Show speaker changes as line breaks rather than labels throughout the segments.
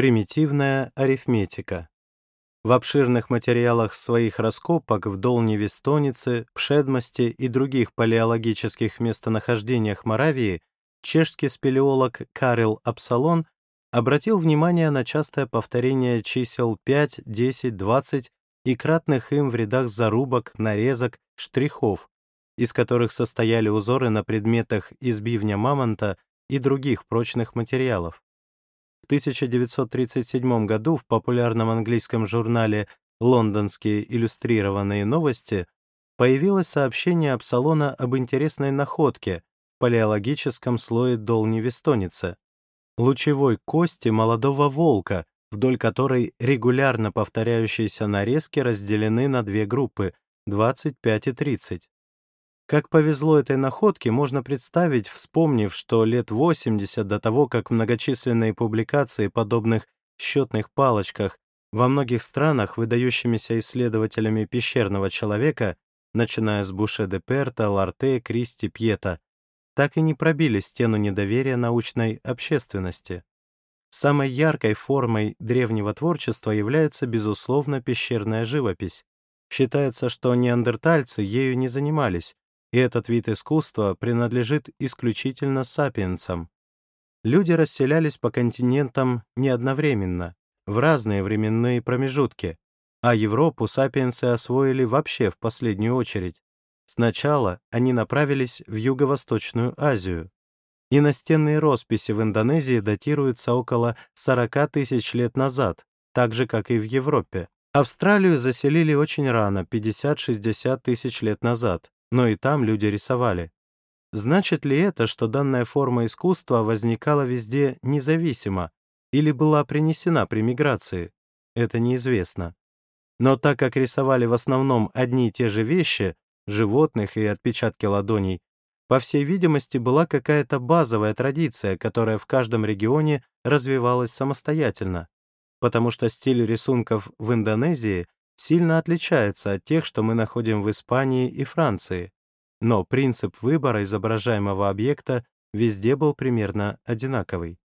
Примитивная арифметика. В обширных материалах своих раскопок в Долневе-Стонице, Пшедмосте и других палеологических местонахождениях Моравии чешский спелеолог Карел Апсалон обратил внимание на частое повторение чисел 5, 10, 20 и кратных им в рядах зарубок, нарезок, штрихов, из которых состояли узоры на предметах из бивня мамонта и других прочных материалов. 1937 году в популярном английском журнале «Лондонские иллюстрированные новости» появилось сообщение Апсалона об интересной находке в палеологическом слое Долни-Вестоницы — лучевой кости молодого волка, вдоль которой регулярно повторяющиеся нарезки разделены на две группы — 25 и 30. Как повезло этой находке, можно представить, вспомнив, что лет 80 до того, как многочисленные публикации подобных счетных палочках во многих странах выдающимися исследователями пещерного человека, начиная с Буше де Перта, Ларте, Кристи, Пьета, так и не пробили стену недоверия научной общественности. Самой яркой формой древнего творчества является, безусловно, пещерная живопись. Считается, что неандертальцы ею не занимались, и этот вид искусства принадлежит исключительно сапиенсам. Люди расселялись по континентам не одновременно, в разные временные промежутки, а Европу сапиенсы освоили вообще в последнюю очередь. Сначала они направились в Юго-Восточную Азию. И настенные росписи в Индонезии датируются около 40 тысяч лет назад, так же, как и в Европе. Австралию заселили очень рано, 50-60 тысяч лет назад, но и там люди рисовали. Значит ли это, что данная форма искусства возникала везде независимо или была принесена при миграции? Это неизвестно. Но так как рисовали в основном одни и те же вещи, животных и отпечатки ладоней, по всей видимости, была какая-то базовая традиция, которая в каждом регионе развивалась самостоятельно, потому что стиль рисунков в Индонезии сильно отличается от тех, что мы находим в Испании и Франции, но принцип выбора изображаемого объекта везде был примерно одинаковый.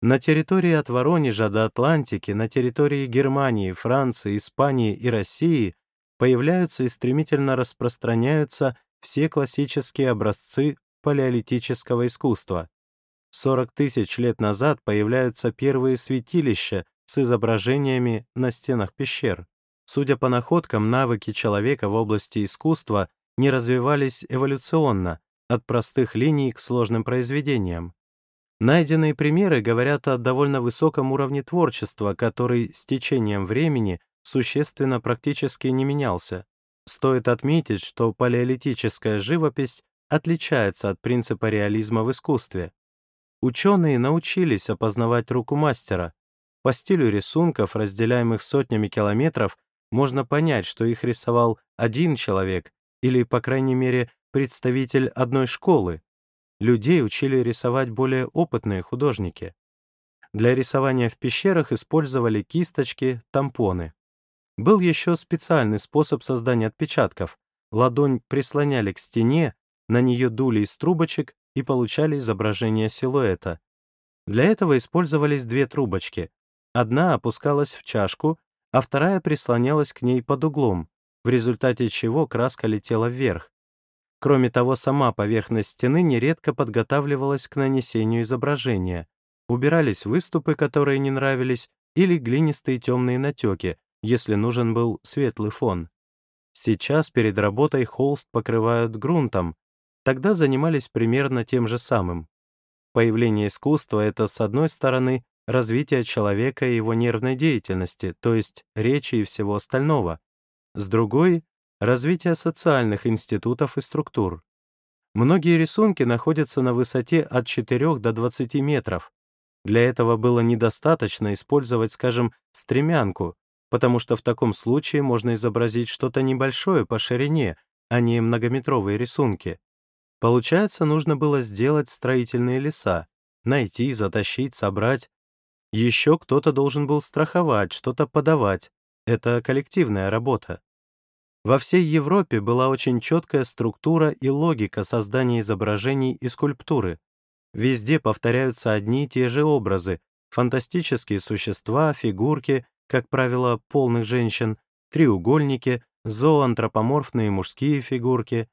На территории от Воронежа до Атлантики, на территории Германии, Франции, Испании и России появляются и стремительно распространяются все классические образцы палеолитического искусства. 40 тысяч лет назад появляются первые святилища с изображениями на стенах пещер. Судя по находкам, навыки человека в области искусства не развивались эволюционно, от простых линий к сложным произведениям. Найденные примеры говорят о довольно высоком уровне творчества, который с течением времени существенно практически не менялся. Стоит отметить, что палеолитическая живопись отличается от принципа реализма в искусстве. Ученые научились опознавать руку мастера. По стилю рисунков, разделяемых сотнями километров, можно понять, что их рисовал один человек или, по крайней мере, представитель одной школы. Людей учили рисовать более опытные художники. Для рисования в пещерах использовали кисточки, тампоны. Был еще специальный способ создания отпечатков. Ладонь прислоняли к стене, на нее дули из трубочек и получали изображение силуэта. Для этого использовались две трубочки. Одна опускалась в чашку, а вторая прислонялась к ней под углом, в результате чего краска летела вверх. Кроме того, сама поверхность стены нередко подготавливалась к нанесению изображения. Убирались выступы, которые не нравились, или глинистые темные натеки, если нужен был светлый фон. Сейчас перед работой холст покрывают грунтом, тогда занимались примерно тем же самым. Появление искусства — это, с одной стороны, развития человека и его нервной деятельности, то есть речи и всего остального. С другой — развитие социальных институтов и структур. Многие рисунки находятся на высоте от 4 до 20 метров. Для этого было недостаточно использовать, скажем, стремянку, потому что в таком случае можно изобразить что-то небольшое по ширине, а не многометровые рисунки. Получается, нужно было сделать строительные леса, найти, затащить, собрать, еще кто-то должен был страховать, что-то подавать. Это коллективная работа. Во всей Европе была очень четкая структура и логика создания изображений и скульптуры. Везде повторяются одни и те же образы, фантастические существа, фигурки, как правило, полных женщин, треугольники, зооантропоморфные мужские фигурки.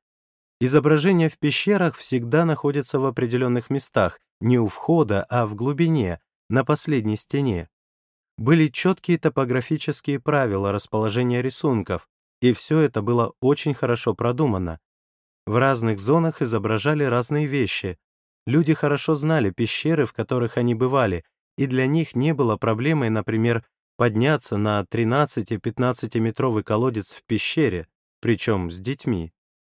Изображения в пещерах всегда находятся в определенных местах, не у входа, а в глубине, на последней стене. Были четкие топографические правила расположения рисунков, и все это было очень хорошо продумано. В разных зонах изображали разные вещи. Люди хорошо знали пещеры, в которых они бывали, и для них не было проблемой, например, подняться на 13-15-метровый колодец в пещере, причем с детьми.